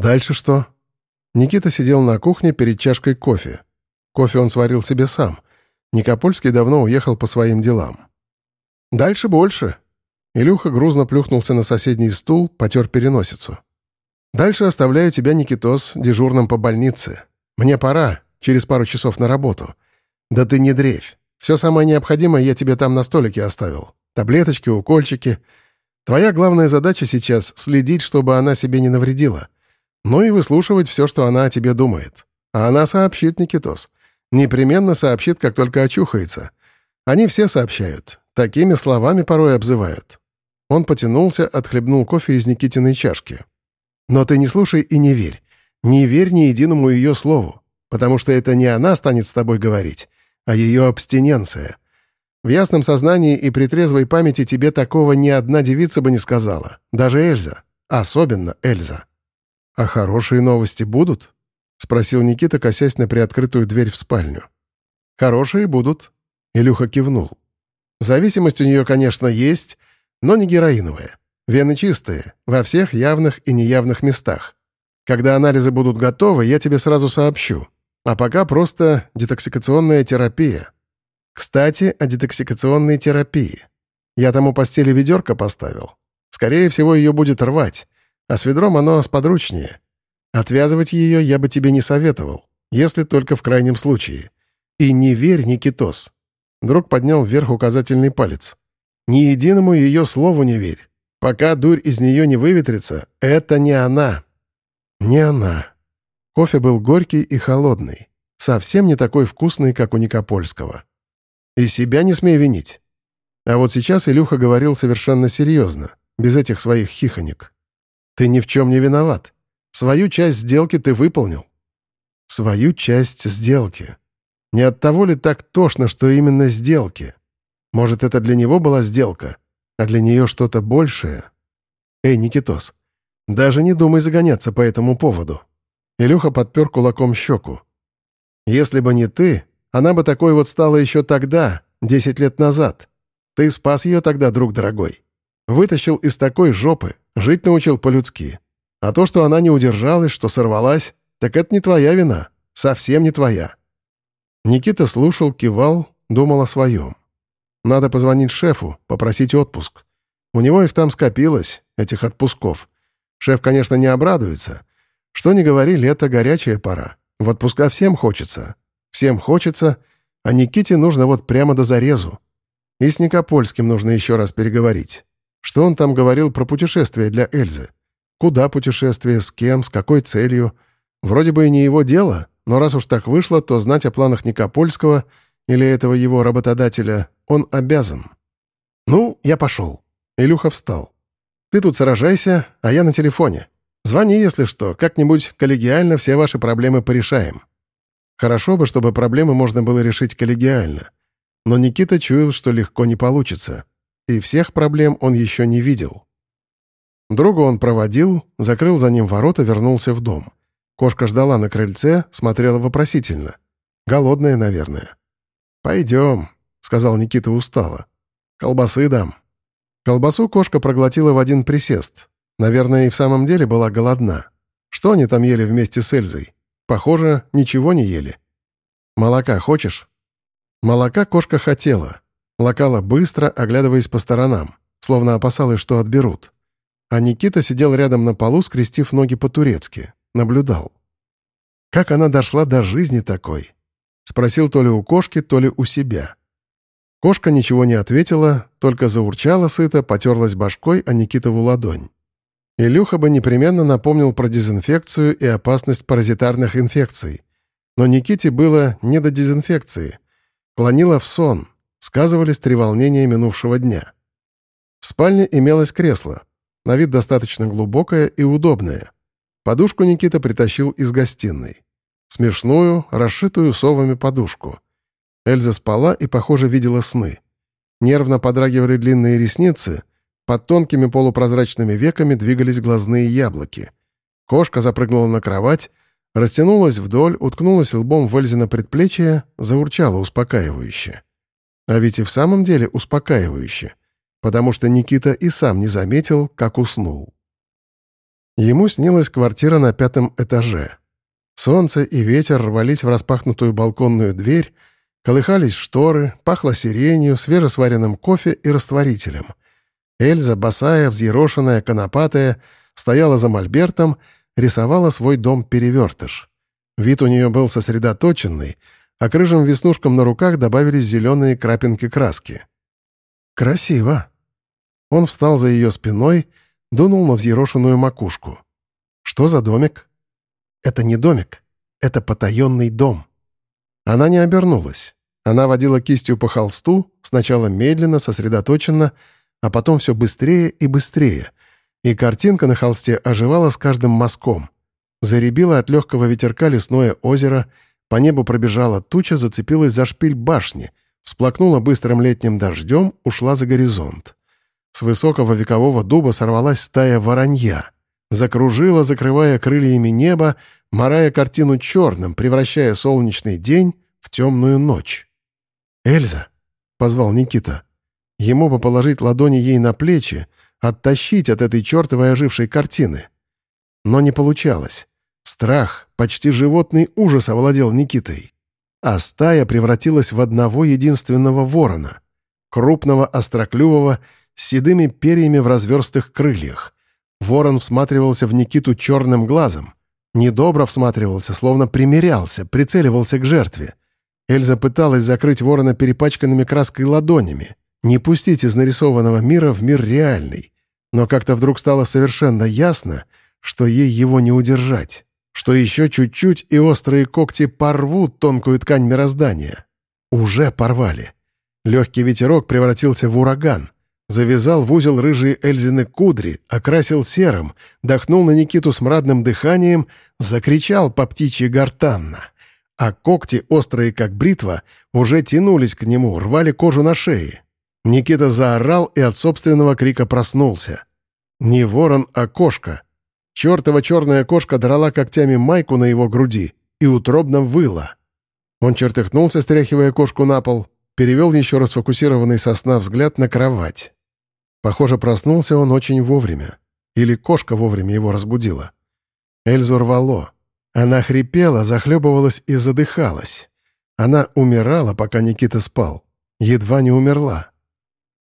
Дальше что? Никита сидел на кухне перед чашкой кофе. Кофе он сварил себе сам. Никопольский давно уехал по своим делам. Дальше больше. Илюха грузно плюхнулся на соседний стул, потер переносицу. Дальше оставляю тебя, Никитос, дежурным по больнице. Мне пора, через пару часов на работу. Да ты не дрейфь. Все самое необходимое я тебе там на столике оставил. Таблеточки, укольчики. Твоя главная задача сейчас — следить, чтобы она себе не навредила. Ну и выслушивать все, что она о тебе думает. А она сообщит, Никитос. Непременно сообщит, как только очухается. Они все сообщают. Такими словами порой обзывают. Он потянулся, отхлебнул кофе из Никитиной чашки. Но ты не слушай и не верь. Не верь ни единому ее слову, потому что это не она станет с тобой говорить, а ее абстиненция. В ясном сознании и при трезвой памяти тебе такого ни одна девица бы не сказала, даже Эльза, особенно Эльза. «А хорошие новости будут?» — спросил Никита, косясь на приоткрытую дверь в спальню. «Хорошие будут», — Илюха кивнул. «Зависимость у нее, конечно, есть, но не героиновая. Вены чистые, во всех явных и неявных местах. Когда анализы будут готовы, я тебе сразу сообщу. А пока просто детоксикационная терапия. Кстати, о детоксикационной терапии. Я там у постели ведерко поставил. Скорее всего, ее будет рвать. А с ведром оно сподручнее. Отвязывать ее я бы тебе не советовал, если только в крайнем случае. И не верь, Никитос. Друг поднял вверх указательный палец. Ни единому ее слову не верь. Пока дурь из нее не выветрится, это не она. Не она. Кофе был горький и холодный. Совсем не такой вкусный, как у Никопольского. И себя не смей винить. А вот сейчас Илюха говорил совершенно серьезно, без этих своих хихонек. Ты ни в чем не виноват. Свою часть сделки ты выполнил. Свою часть сделки. Не от того ли так тошно, что именно сделки? Может, это для него была сделка, а для нее что-то большее. Эй, Никитос, даже не думай загоняться по этому поводу. Илюха подпер кулаком щеку. Если бы не ты, она бы такой вот стала еще тогда, десять лет назад. Ты спас ее тогда, друг дорогой. Вытащил из такой жопы, жить научил по-людски. А то, что она не удержалась, что сорвалась, так это не твоя вина. Совсем не твоя. Никита слушал, кивал, думал о своем. Надо позвонить шефу, попросить отпуск. У него их там скопилось, этих отпусков. Шеф, конечно, не обрадуется. Что ни говори, лето — горячая пора. В отпуска всем хочется. Всем хочется, а Никите нужно вот прямо до зарезу. И с Никопольским нужно еще раз переговорить. Что он там говорил про путешествие для Эльзы? Куда путешествие, с кем, с какой целью? Вроде бы и не его дело, но раз уж так вышло, то знать о планах Никопольского или этого его работодателя он обязан. «Ну, я пошел». Илюха встал. «Ты тут сражайся, а я на телефоне. Звони, если что, как-нибудь коллегиально все ваши проблемы порешаем». Хорошо бы, чтобы проблемы можно было решить коллегиально. Но Никита чуял, что легко не получится. И всех проблем он еще не видел. Друга он проводил, закрыл за ним ворота, вернулся в дом. Кошка ждала на крыльце, смотрела вопросительно. Голодная, наверное. «Пойдем», — сказал Никита устало. «Колбасы дам». Колбасу кошка проглотила в один присест. Наверное, и в самом деле была голодна. Что они там ели вместе с Эльзой? Похоже, ничего не ели. «Молока хочешь?» Молока кошка хотела. Лакала быстро, оглядываясь по сторонам, словно опасалась, что отберут. А Никита сидел рядом на полу, скрестив ноги по-турецки. Наблюдал. Как она дошла до жизни такой? Спросил то ли у кошки, то ли у себя. Кошка ничего не ответила, только заурчала сыто, потерлась башкой о Никитову ладонь. Илюха бы непременно напомнил про дезинфекцию и опасность паразитарных инфекций. Но Никите было не до дезинфекции. Клонило в сон, сказывались треволнения минувшего дня. В спальне имелось кресло, на вид достаточно глубокое и удобное. Подушку Никита притащил из гостиной. Смешную, расшитую совами подушку — Эльза спала и, похоже, видела сны. Нервно подрагивали длинные ресницы, под тонкими полупрозрачными веками двигались глазные яблоки. Кошка запрыгнула на кровать, растянулась вдоль, уткнулась лбом в Эльзе на предплечье, заурчала успокаивающе. А ведь и в самом деле успокаивающе, потому что Никита и сам не заметил, как уснул. Ему снилась квартира на пятом этаже. Солнце и ветер рвались в распахнутую балконную дверь, колыхались шторы, пахло сиренью, свежесваренным кофе и растворителем. Эльза, босая, взъерошенная, конопатая, стояла за мольбертом, рисовала свой дом-перевертыш. Вид у нее был сосредоточенный, а к рыжим веснушкам на руках добавились зеленые крапинки краски. «Красиво!» Он встал за ее спиной Дунул на взъерошенную макушку. «Что за домик?» «Это не домик. Это потаенный дом». Она не обернулась. Она водила кистью по холсту, сначала медленно, сосредоточенно, а потом все быстрее и быстрее. И картинка на холсте оживала с каждым мазком. Заребило от легкого ветерка лесное озеро, по небу пробежала туча, зацепилась за шпиль башни, всплакнула быстрым летним дождем, ушла за горизонт. С высокого векового дуба сорвалась стая воронья. Закружила, закрывая крыльями небо, морая картину черным, превращая солнечный день в темную ночь. «Эльза!» — позвал Никита. Ему бы положить ладони ей на плечи, оттащить от этой чертовой ожившей картины. Но не получалось. Страх, почти животный ужас овладел Никитой. А стая превратилась в одного единственного ворона. Крупного, остроклювого с седыми перьями в разверстых крыльях. Ворон всматривался в Никиту черным глазом. Недобро всматривался, словно примерялся, прицеливался к жертве. Эльза пыталась закрыть ворона перепачканными краской ладонями, не пустить из нарисованного мира в мир реальный. Но как-то вдруг стало совершенно ясно, что ей его не удержать, что еще чуть-чуть и острые когти порвут тонкую ткань мироздания. Уже порвали. Легкий ветерок превратился в ураган — Завязал в узел рыжие Эльзины кудри, окрасил серым, дохнул на Никиту смрадным дыханием, закричал по птичьи гортанно. А когти, острые как бритва, уже тянулись к нему, рвали кожу на шее. Никита заорал и от собственного крика проснулся. Не ворон, а кошка. Чертова черная кошка драла когтями майку на его груди и утробно выла. Он чертыхнулся, стряхивая кошку на пол, перевел еще раз фокусированный сосна взгляд на кровать. Похоже, проснулся он очень вовремя. Или кошка вовремя его разбудила. Эльзу рвало. Она хрипела, захлебывалась и задыхалась. Она умирала, пока Никита спал. Едва не умерла.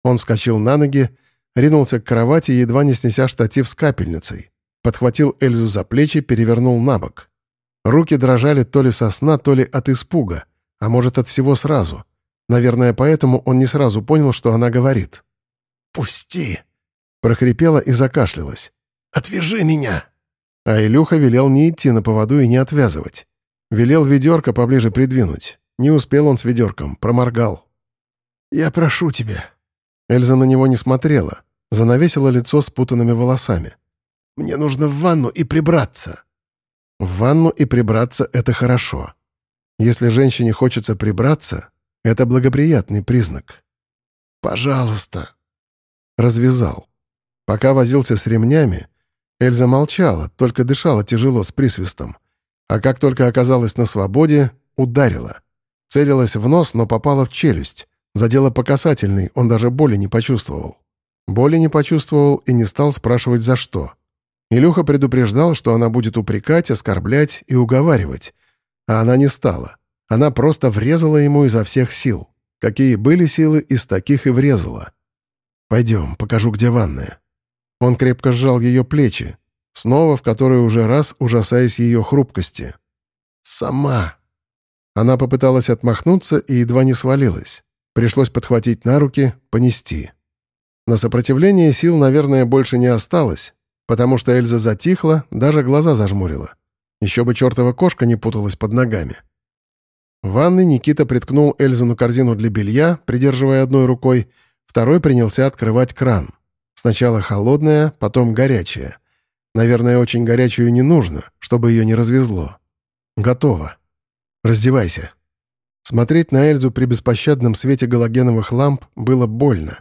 Он вскочил на ноги, ринулся к кровати, едва не снеся штатив с капельницей. Подхватил Эльзу за плечи, перевернул на бок. Руки дрожали то ли со сна, то ли от испуга, а может, от всего сразу. Наверное, поэтому он не сразу понял, что она говорит. «Пусти!» — прохрипела и закашлялась. «Отвяжи меня!» А Илюха велел не идти на поводу и не отвязывать. Велел ведерко поближе придвинуть. Не успел он с ведерком, проморгал. «Я прошу тебя». Эльза на него не смотрела, занавесила лицо спутанными волосами. «Мне нужно в ванну и прибраться». В ванну и прибраться — это хорошо. Если женщине хочется прибраться, это благоприятный признак. «Пожалуйста», Развязал. Пока возился с ремнями, Эльза молчала, только дышала тяжело с присвистом. А как только оказалась на свободе, ударила. Целилась в нос, но попала в челюсть. Задела по касательной, он даже боли не почувствовал. Боли не почувствовал и не стал спрашивать, за что. Илюха предупреждал, что она будет упрекать, оскорблять и уговаривать. А она не стала. Она просто врезала ему изо всех сил. Какие были силы, из таких и врезала. «Пойдем, покажу, где ванная». Он крепко сжал ее плечи, снова в который уже раз ужасаясь ее хрупкости. «Сама». Она попыталась отмахнуться и едва не свалилась. Пришлось подхватить на руки, понести. На сопротивление сил, наверное, больше не осталось, потому что Эльза затихла, даже глаза зажмурила. Еще бы чертова кошка не путалась под ногами. В ванной Никита приткнул Эльзу на корзину для белья, придерживая одной рукой, Второй принялся открывать кран. Сначала холодная, потом горячая. Наверное, очень горячую не нужно, чтобы ее не развезло. Готово. Раздевайся. Смотреть на Эльзу при беспощадном свете галогеновых ламп было больно.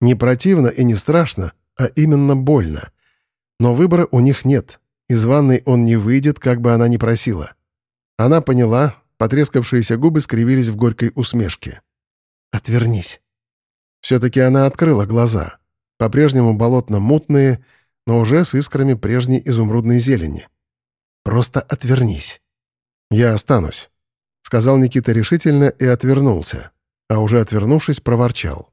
Не противно и не страшно, а именно больно. Но выбора у них нет. Из ванной он не выйдет, как бы она ни просила. Она поняла, потрескавшиеся губы скривились в горькой усмешке. «Отвернись». Все-таки она открыла глаза. По-прежнему болотно-мутные, но уже с искрами прежней изумрудной зелени. «Просто отвернись». «Я останусь», — сказал Никита решительно и отвернулся, а уже отвернувшись, проворчал.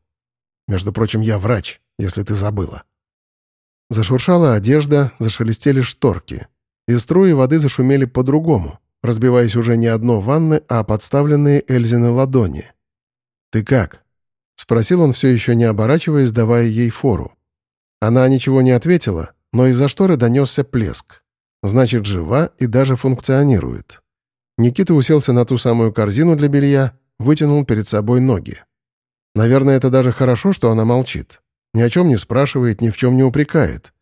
«Между прочим, я врач, если ты забыла». Зашуршала одежда, зашелестели шторки, и струи воды зашумели по-другому, разбиваясь уже не одно ванны, а подставленные Эльзины ладони. «Ты как?» — спросил он, все еще не оборачиваясь, давая ей фору. Она ничего не ответила, но из-за шторы донесся плеск. Значит, жива и даже функционирует. Никита уселся на ту самую корзину для белья, вытянул перед собой ноги. Наверное, это даже хорошо, что она молчит. Ни о чем не спрашивает, ни в чем не упрекает.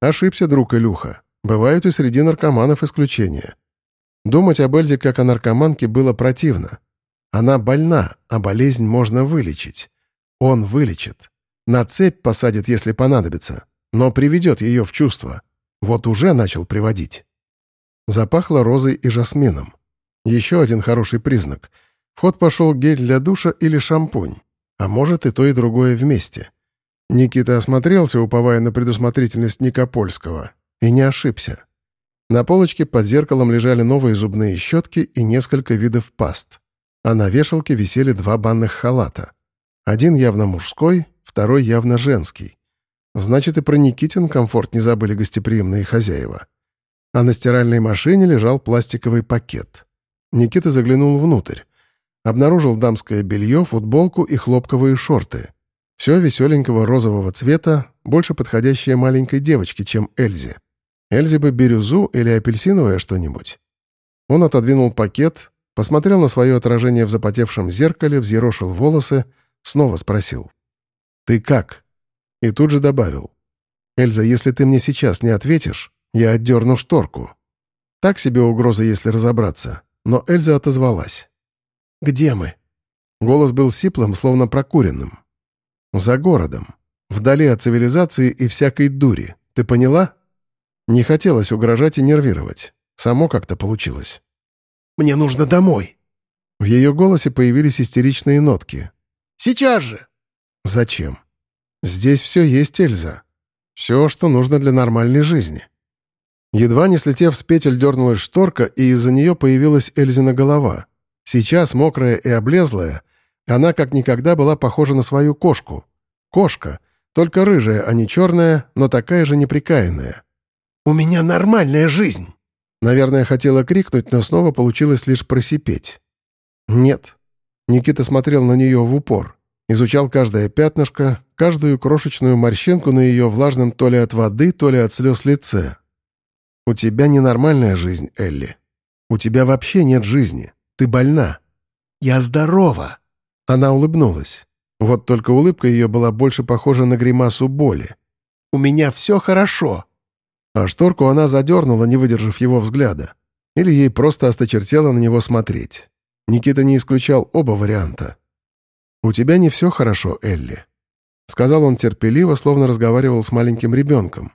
Ошибся друг Илюха. Бывают и среди наркоманов исключения. Думать об Эльзе как о наркоманке было противно. Она больна, а болезнь можно вылечить. Он вылечит. На цепь посадит, если понадобится, но приведет ее в чувство. Вот уже начал приводить. Запахло розой и жасмином. Еще один хороший признак. В ход пошел гель для душа или шампунь. А может и то, и другое вместе. Никита осмотрелся, уповая на предусмотрительность Никопольского, и не ошибся. На полочке под зеркалом лежали новые зубные щетки и несколько видов паст. А на вешалке висели два банных халата. Один явно мужской, второй явно женский. Значит, и про Никитин комфорт не забыли гостеприимные хозяева. А на стиральной машине лежал пластиковый пакет. Никита заглянул внутрь. Обнаружил дамское белье, футболку и хлопковые шорты. Все веселенького розового цвета, больше подходящее маленькой девочке, чем Эльзе. Эльзе бы бирюзу или апельсиновое что-нибудь. Он отодвинул пакет, посмотрел на свое отражение в запотевшем зеркале, взъерошил волосы, снова спросил. «Ты как?» И тут же добавил. «Эльза, если ты мне сейчас не ответишь, я отдерну шторку». Так себе угроза, если разобраться. Но Эльза отозвалась. «Где мы?» Голос был сиплым, словно прокуренным. За городом. Вдали от цивилизации и всякой дури. Ты поняла? Не хотелось угрожать и нервировать. Само как-то получилось. «Мне нужно домой!» В ее голосе появились истеричные нотки. «Сейчас же!» «Зачем? Здесь все есть, Эльза. Все, что нужно для нормальной жизни». Едва не слетев с петель, дернулась шторка, и из-за нее появилась Эльзина голова. Сейчас, мокрая и облезлая, она как никогда была похожа на свою кошку. Кошка, только рыжая, а не черная, но такая же неприкаянная. «У меня нормальная жизнь!» Наверное, хотела крикнуть, но снова получилось лишь просипеть. «Нет». Никита смотрел на нее в упор. Изучал каждое пятнышко, каждую крошечную морщинку на ее влажном то ли от воды, то ли от слез лице. «У тебя ненормальная жизнь, Элли. У тебя вообще нет жизни. Ты больна». «Я здорова!» Она улыбнулась. Вот только улыбка ее была больше похожа на гримасу боли. «У меня все хорошо!» А шторку она задернула, не выдержав его взгляда. Или ей просто осточертело на него смотреть. Никита не исключал оба варианта. «У тебя не все хорошо, Элли», — сказал он терпеливо, словно разговаривал с маленьким ребенком.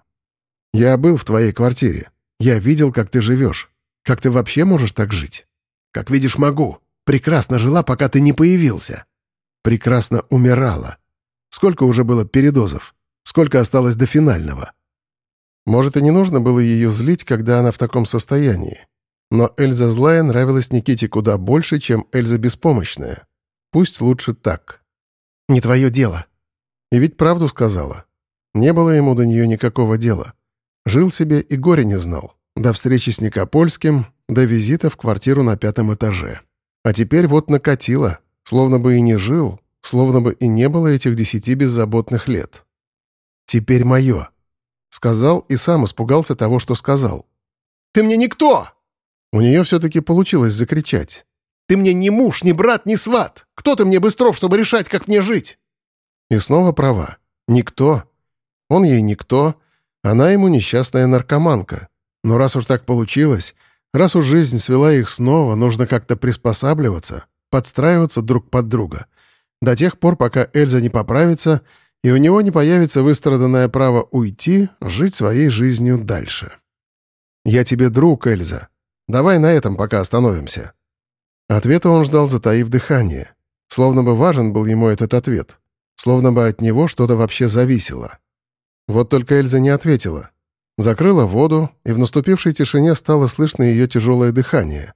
«Я был в твоей квартире. Я видел, как ты живешь. Как ты вообще можешь так жить? Как видишь, могу. Прекрасно жила, пока ты не появился. Прекрасно умирала. Сколько уже было передозов? Сколько осталось до финального? Может, и не нужно было ее злить, когда она в таком состоянии. Но Эльза злая нравилась Никите куда больше, чем Эльза беспомощная. Пусть лучше так. «Не твое дело». И ведь правду сказала. Не было ему до нее никакого дела. Жил себе и горе не знал. До встречи с Никопольским, до визита в квартиру на пятом этаже. А теперь вот накатило, словно бы и не жил, словно бы и не было этих десяти беззаботных лет. «Теперь мое», — сказал и сам испугался того, что сказал. «Ты мне никто!» У нее все-таки получилось закричать. «Ты мне ни муж, ни брат, ни сват! Кто ты мне быстров, чтобы решать, как мне жить?» И снова права. Никто. Он ей никто, она ему несчастная наркоманка. Но раз уж так получилось, Раз уж жизнь свела их снова, нужно как-то приспосабливаться, подстраиваться друг под друга. До тех пор, пока Эльза не поправится, и у него не появится выстраданное право уйти, жить своей жизнью дальше. «Я тебе друг, Эльза. Давай на этом пока остановимся». Ответа он ждал, затаив дыхание. Словно бы важен был ему этот ответ. Словно бы от него что-то вообще зависело. Вот только Эльза не ответила. Закрыла воду, и в наступившей тишине стало слышно ее тяжелое дыхание.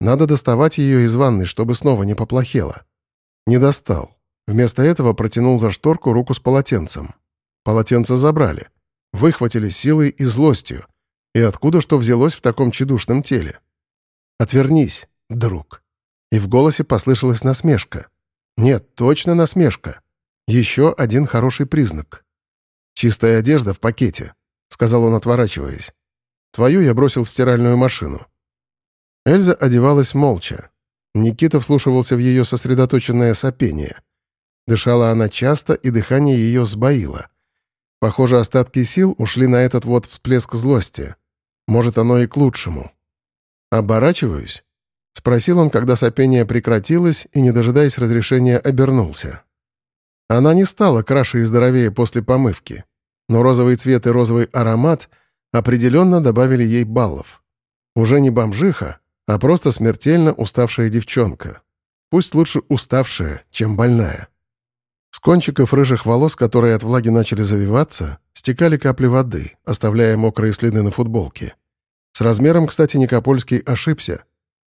Надо доставать ее из ванной, чтобы снова не поплохело. Не достал. Вместо этого протянул за шторку руку с полотенцем. Полотенце забрали. Выхватили силой и злостью. И откуда что взялось в таком чедушном теле? «Отвернись, друг». И в голосе послышалась насмешка. Нет, точно насмешка. Еще один хороший признак. «Чистая одежда в пакете», — сказал он, отворачиваясь. «Твою я бросил в стиральную машину». Эльза одевалась молча. Никита вслушивался в ее сосредоточенное сопение. Дышала она часто, и дыхание ее сбоило. Похоже, остатки сил ушли на этот вот всплеск злости. Может, оно и к лучшему. «Оборачиваюсь?» — спросил он, когда сопение прекратилось и, не дожидаясь разрешения, обернулся. Она не стала краше и здоровее после помывки, но розовый цвет и розовый аромат определенно добавили ей баллов. Уже не бомжиха, а просто смертельно уставшая девчонка. Пусть лучше уставшая, чем больная. С кончиков рыжих волос, которые от влаги начали завиваться, стекали капли воды, оставляя мокрые следы на футболке. С размером, кстати, Никопольский ошибся.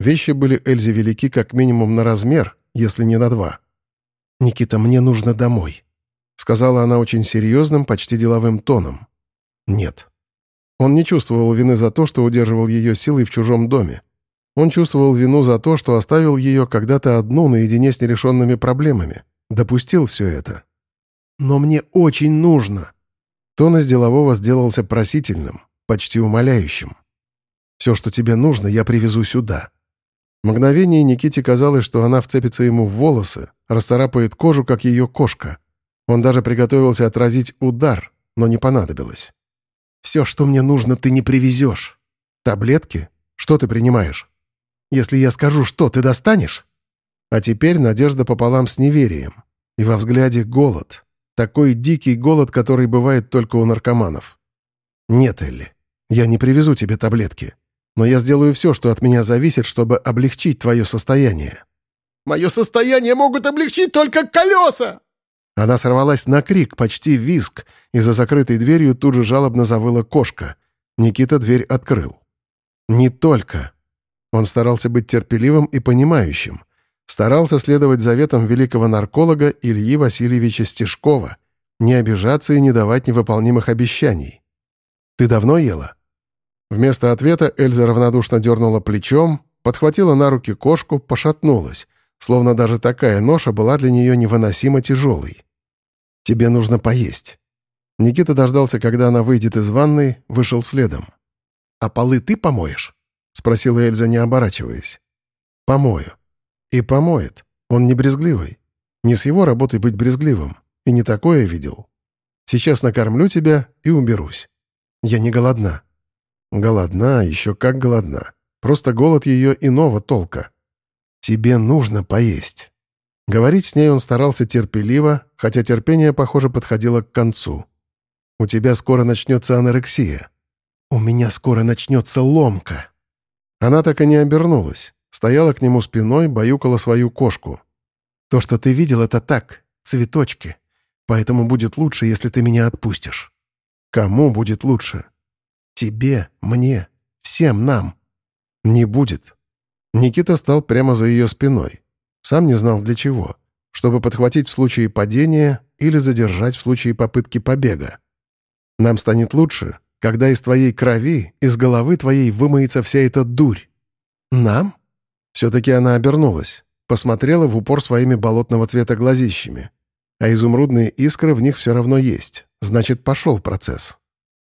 Вещи были Эльзе велики как минимум на размер, если не на два. «Никита, мне нужно домой», — сказала она очень серьезным, почти деловым тоном. «Нет». Он не чувствовал вины за то, что удерживал ее силой в чужом доме. Он чувствовал вину за то, что оставил ее когда-то одну наедине с нерешенными проблемами. Допустил все это. «Но мне очень нужно!» Тон из делового сделался просительным, почти умоляющим. «Все, что тебе нужно, я привезу сюда». Мгновение Никите казалось, что она вцепится ему в волосы, расцарапает кожу, как ее кошка. Он даже приготовился отразить удар, но не понадобилось. «Все, что мне нужно, ты не привезешь. Таблетки? Что ты принимаешь? Если я скажу, что, ты достанешь?» А теперь надежда пополам с неверием. И во взгляде голод. Такой дикий голод, который бывает только у наркоманов. «Нет, Элли, я не привезу тебе таблетки. Но я сделаю все, что от меня зависит, чтобы облегчить твое состояние». «Мое состояние могут облегчить только колеса!» Она сорвалась на крик, почти визг, и за закрытой дверью тут же жалобно завыла кошка. Никита дверь открыл. «Не только». Он старался быть терпеливым и понимающим — старался следовать заветам великого нарколога Ильи Васильевича Стешкова, не обижаться и не давать невыполнимых обещаний. «Ты давно ела?» Вместо ответа Эльза равнодушно дернула плечом, подхватила на руки кошку, пошатнулась, словно даже такая ноша была для нее невыносимо тяжелой. «Тебе нужно поесть». Никита дождался, когда она выйдет из ванной, вышел следом. «А полы ты помоешь?» — спросила Эльза, не оборачиваясь. «Помою. И помоет. Он не брезгливый. Не с его работой быть брезгливым. И не такое видел. Сейчас накормлю тебя и уберусь. Я не голодна. Голодна, еще как голодна. Просто голод ее иного толка. Тебе нужно поесть. Говорить с ней он старался терпеливо, хотя терпение, похоже, подходило к концу. «У тебя скоро начнется анорексия. У меня скоро начнется ломка». Она так и не обернулась. Стояла к нему спиной, баюкала свою кошку. «То, что ты видел, это так, цветочки. Поэтому будет лучше, если ты меня отпустишь». «Кому будет лучше?» «Тебе, мне, всем нам». «Не будет». Никита стал прямо за ее спиной. Сам не знал для чего. Чтобы подхватить в случае падения или задержать в случае попытки побега. «Нам станет лучше, когда из твоей крови, из головы твоей вымоется вся эта дурь». «Нам?» Все-таки она обернулась, посмотрела в упор своими болотного цвета глазищами. А изумрудные искры в них все равно есть. Значит, пошел процесс.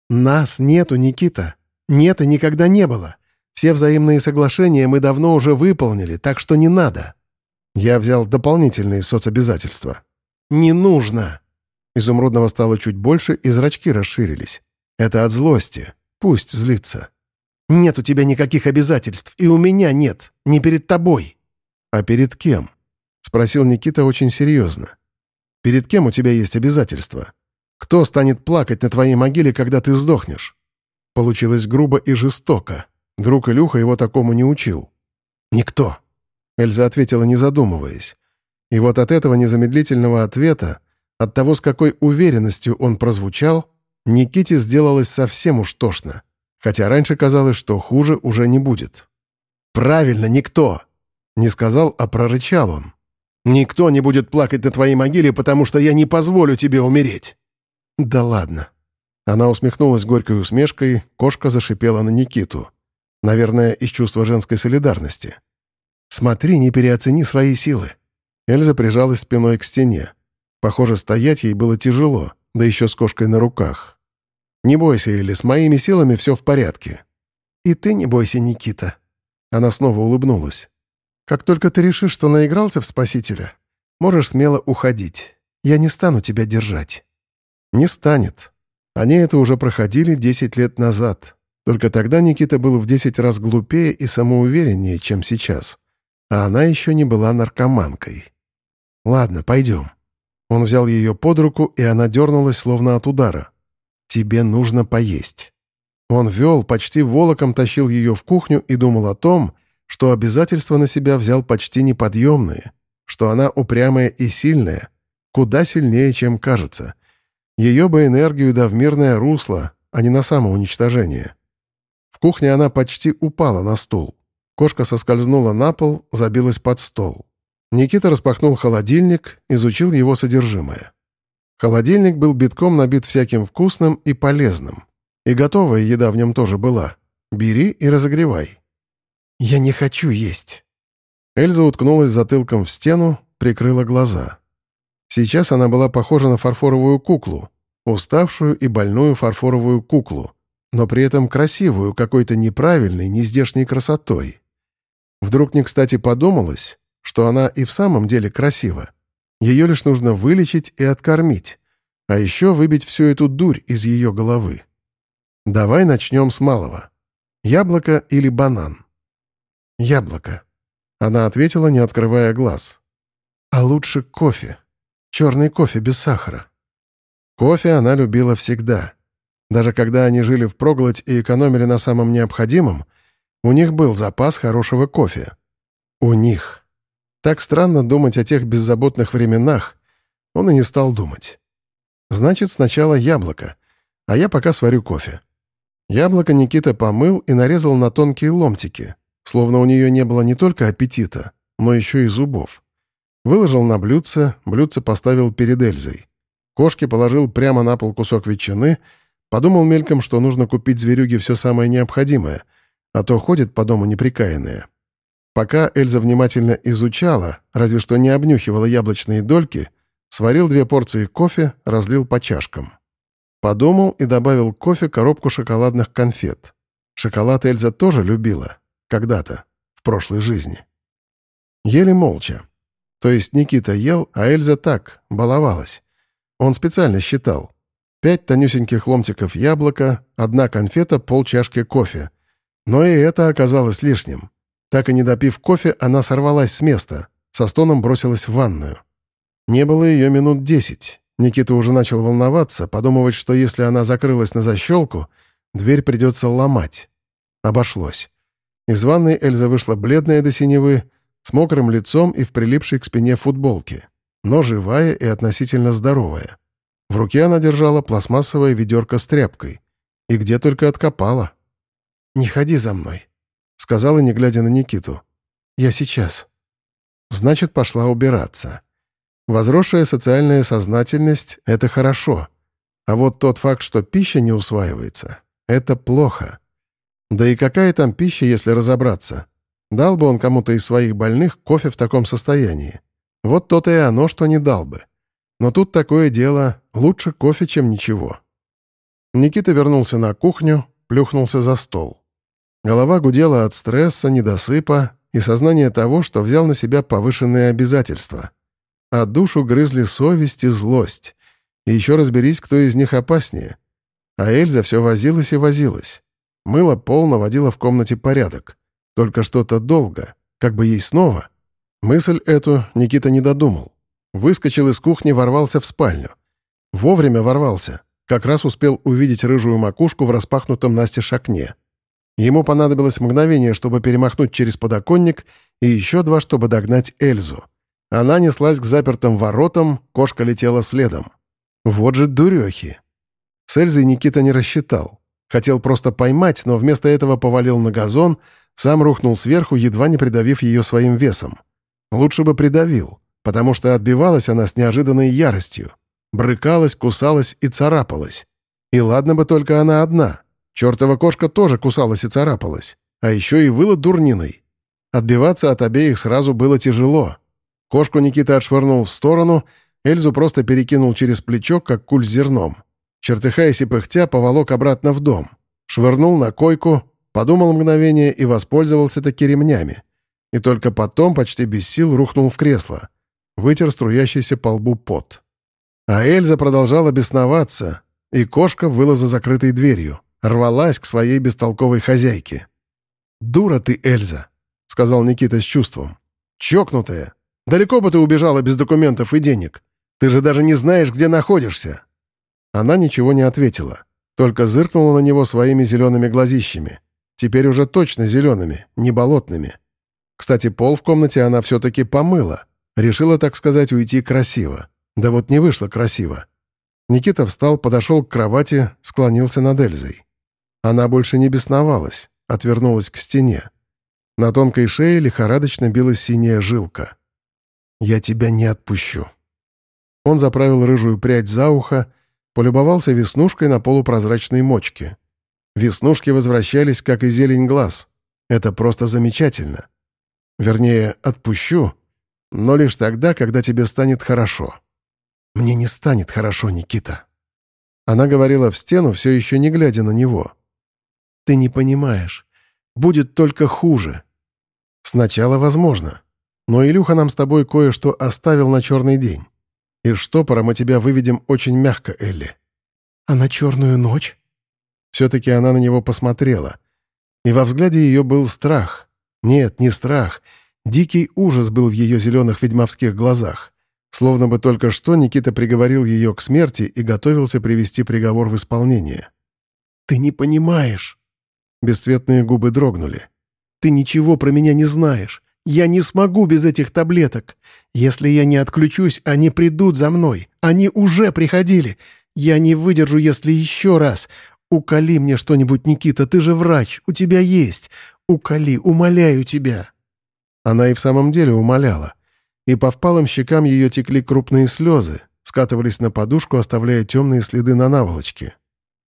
«Нас нету, Никита. Нет и никогда не было. Все взаимные соглашения мы давно уже выполнили, так что не надо». Я взял дополнительные соцобязательства. «Не нужно!» Изумрудного стало чуть больше, и зрачки расширились. Это от злости. Пусть злится. Нет у тебя никаких обязательств, и у меня нет. Не перед тобой». «А перед кем?» — спросил Никита очень серьезно. «Перед кем у тебя есть обязательства? Кто станет плакать на твоей могиле, когда ты сдохнешь?» Получилось грубо и жестоко. Друг Илюха его такому не учил. «Никто», — Эльза ответила, не задумываясь. И вот от этого незамедлительного ответа, от того, с какой уверенностью он прозвучал, Никите сделалось совсем уж тошно, хотя раньше казалось, что хуже уже не будет. «Правильно, никто!» Не сказал, а прорычал он. «Никто не будет плакать на твоей могиле, потому что я не позволю тебе умереть!» «Да ладно!» Она усмехнулась горькой усмешкой, кошка зашипела на Никиту. Наверное, из чувства женской солидарности. «Смотри, не переоцени свои силы». Эльза прижалась спиной к стене. Похоже, стоять ей было тяжело, да еще с кошкой на руках. «Не бойся, Элли, с моими силами все в порядке». «И ты не бойся, Никита». Она снова улыбнулась. «Как только ты решишь, что наигрался в Спасителя, можешь смело уходить. Я не стану тебя держать». «Не станет». Они это уже проходили 10 лет назад. Только тогда Никита был в 10 раз глупее и самоувереннее, чем сейчас. А она еще не была наркоманкой. «Ладно, пойдем». Он взял ее под руку, и она дернулась, словно от удара. «Тебе нужно поесть». Он вел, почти волоком тащил ее в кухню и думал о том, что обязательства на себя взял почти неподъемные, что она упрямая и сильная, куда сильнее, чем кажется. Ее бы энергию да в мирное русло, а не на самоуничтожение. В кухне она почти упала на стул. Кошка соскользнула на пол, забилась под стол. Никита распахнул холодильник, изучил его содержимое. Холодильник был битком набит всяким вкусным и полезным. И готовая еда в нем тоже была. Бери и разогревай. «Я не хочу есть». Эльза уткнулась затылком в стену, прикрыла глаза. Сейчас она была похожа на фарфоровую куклу, уставшую и больную фарфоровую куклу, но при этом красивую какой-то неправильной, нездешней красотой. Вдруг не кстати подумалось, что она и в самом деле красива. Ее лишь нужно вылечить и откормить, а еще выбить всю эту дурь из ее головы. Давай начнем с малого. Яблоко или банан? Яблоко. Она ответила, не открывая глаз. А лучше кофе. Черный кофе без сахара. Кофе она любила всегда. Даже когда они жили в проголодь и экономили на самом необходимом, у них был запас хорошего кофе. У них. Так странно думать о тех беззаботных временах. Он и не стал думать. Значит, сначала яблоко, а я пока сварю кофе. Яблоко Никита помыл и нарезал на тонкие ломтики, словно у нее не было не только аппетита, но еще и зубов. Выложил на блюдце, блюдце поставил перед Эльзой. Кошке положил прямо на пол кусок ветчины, подумал мельком, что нужно купить зверюге все самое необходимое, а то ходит по дому неприкаянная. Пока Эльза внимательно изучала, разве что не обнюхивала яблочные дольки, сварил две порции кофе, разлил по чашкам. Подумал и добавил кофе коробку шоколадных конфет. Шоколад Эльза тоже любила. Когда-то. В прошлой жизни. Ели молча. То есть Никита ел, а Эльза так, баловалась. Он специально считал. Пять тонюсеньких ломтиков яблока, одна конфета, полчашки кофе. Но и это оказалось лишним. Так и не допив кофе, она сорвалась с места, со стоном бросилась в ванную. Не было ее минут десять. Никита уже начал волноваться, подумывать, что если она закрылась на защелку, дверь придется ломать. Обошлось. Из ванной Эльза вышла бледная до синевы, с мокрым лицом и в прилипшей к спине футболке, но живая и относительно здоровая. В руке она держала пластмассовое ведерко с тряпкой. И где только откопала. «Не ходи за мной», Сказала, не глядя на Никиту. «Я сейчас». Значит, пошла убираться. Возросшая социальная сознательность — это хорошо. А вот тот факт, что пища не усваивается — это плохо. Да и какая там пища, если разобраться? Дал бы он кому-то из своих больных кофе в таком состоянии. Вот то-то и оно, что не дал бы. Но тут такое дело, лучше кофе, чем ничего. Никита вернулся на кухню, плюхнулся за стол. Голова гудела от стресса, недосыпа и сознания того, что взял на себя повышенные обязательства. А душу грызли совесть и злость. И еще разберись, кто из них опаснее. А Эльза все возилась и возилась. Мыло пол наводила в комнате порядок. Только что-то долго, как бы ей снова. Мысль эту Никита не додумал. Выскочил из кухни, ворвался в спальню. Вовремя ворвался. Как раз успел увидеть рыжую макушку в распахнутом настежь окне. Ему понадобилось мгновение, чтобы перемахнуть через подоконник, и еще два, чтобы догнать Эльзу. Она неслась к запертым воротам, кошка летела следом. Вот же дурехи. С Эльзой Никита не рассчитал. Хотел просто поймать, но вместо этого повалил на газон, сам рухнул сверху, едва не придавив ее своим весом. Лучше бы придавил, потому что отбивалась она с неожиданной яростью. Брыкалась, кусалась и царапалась. И ладно бы только она одна. Чертова кошка тоже кусалась и царапалась. А еще и выла дурниной. Отбиваться от обеих сразу было тяжело. Кошку Никита отшвырнул в сторону, Эльзу просто перекинул через плечо, как куль зерном. Чертыхаясь и пыхтя, поволок обратно в дом. Швырнул на койку, подумал мгновение и воспользовался таки ремнями. И только потом, почти без сил, рухнул в кресло. Вытер струящийся по лбу пот. А Эльза продолжала бесноваться, и кошка выла за закрытой дверью, рвалась к своей бестолковой хозяйке. «Дура ты, Эльза!» — сказал Никита с чувством. «Чокнутая! Далеко бы ты убежала без документов и денег. Ты же даже не знаешь, где находишься!» Она ничего не ответила, только зыркнула на него своими зелеными глазищами. Теперь уже точно зелеными, не болотными. Кстати, пол в комнате она все-таки помыла. Решила, так сказать, уйти красиво. Да вот не вышло красиво. Никита встал, подошел к кровати, склонился над Эльзой. Она больше не бесновалась, отвернулась к стене. На тонкой шее лихорадочно билась синяя жилка. «Я тебя не отпущу». Он заправил рыжую прядь за ухо, полюбовался веснушкой на полупрозрачной мочке. Веснушки возвращались, как и зелень глаз. Это просто замечательно. Вернее, отпущу, но лишь тогда, когда тебе станет хорошо. Мне не станет хорошо, Никита. Она говорила в стену, все еще не глядя на него. Ты не понимаешь. Будет только хуже. Сначала возможно. Но Илюха нам с тобой кое-что оставил на черный день. И штопора мы тебя выведем очень мягко, Элли. А на черную ночь? Все-таки она на него посмотрела. И во взгляде ее был страх. Нет, не страх. Дикий ужас был в ее зеленых ведьмовских глазах. Словно бы только что Никита приговорил ее к смерти и готовился привести приговор в исполнение. «Ты не понимаешь!» Бесцветные губы дрогнули. «Ты ничего про меня не знаешь. Я не смогу без этих таблеток. Если я не отключусь, они придут за мной. Они уже приходили. Я не выдержу, если еще раз. Уколи мне что-нибудь, Никита, ты же врач, у тебя есть. Уколи, умоляю тебя». Она и в самом деле умоляла и по впалым щекам ее текли крупные слезы, скатывались на подушку, оставляя темные следы на наволочке.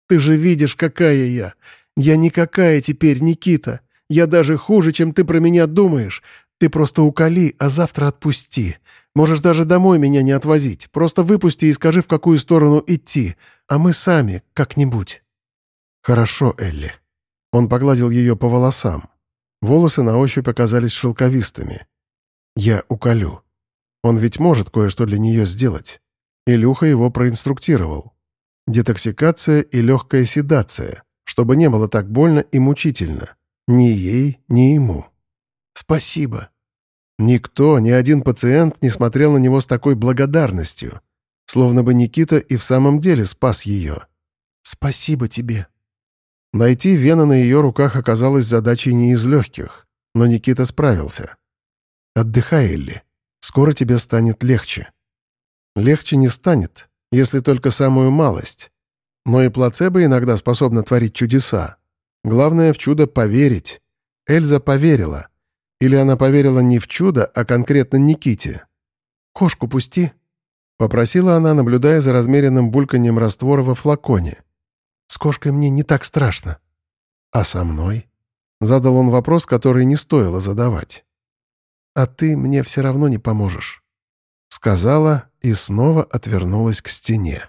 «Ты же видишь, какая я! Я никакая теперь, Никита! Я даже хуже, чем ты про меня думаешь! Ты просто уколи, а завтра отпусти. Можешь даже домой меня не отвозить. Просто выпусти и скажи, в какую сторону идти, а мы сами как-нибудь». «Хорошо, Элли». Он погладил ее по волосам. Волосы на ощупь оказались шелковистыми. «Я уколю. Он ведь может кое-что для нее сделать. Илюха его проинструктировал. Детоксикация и легкая седация, чтобы не было так больно и мучительно. Ни ей, ни ему. «Спасибо». Никто, ни один пациент не смотрел на него с такой благодарностью, словно бы Никита и в самом деле спас ее. «Спасибо тебе». Найти вены на ее руках оказалось задачей не из легких, но Никита справился. «Отдыхай, Элли. Скоро тебе станет легче. Легче не станет, если только самую малость. Но и плацебо иногда способно творить чудеса. Главное в чудо поверить. Эльза поверила. Или она поверила не в чудо, а конкретно Никите. «Кошку пусти», — попросила она, наблюдая за размеренным бульканьем раствора во флаконе. «С кошкой мне не так страшно». «А со мной?» — задал он вопрос, который не стоило задавать а ты мне все равно не поможешь», — сказала и снова отвернулась к стене.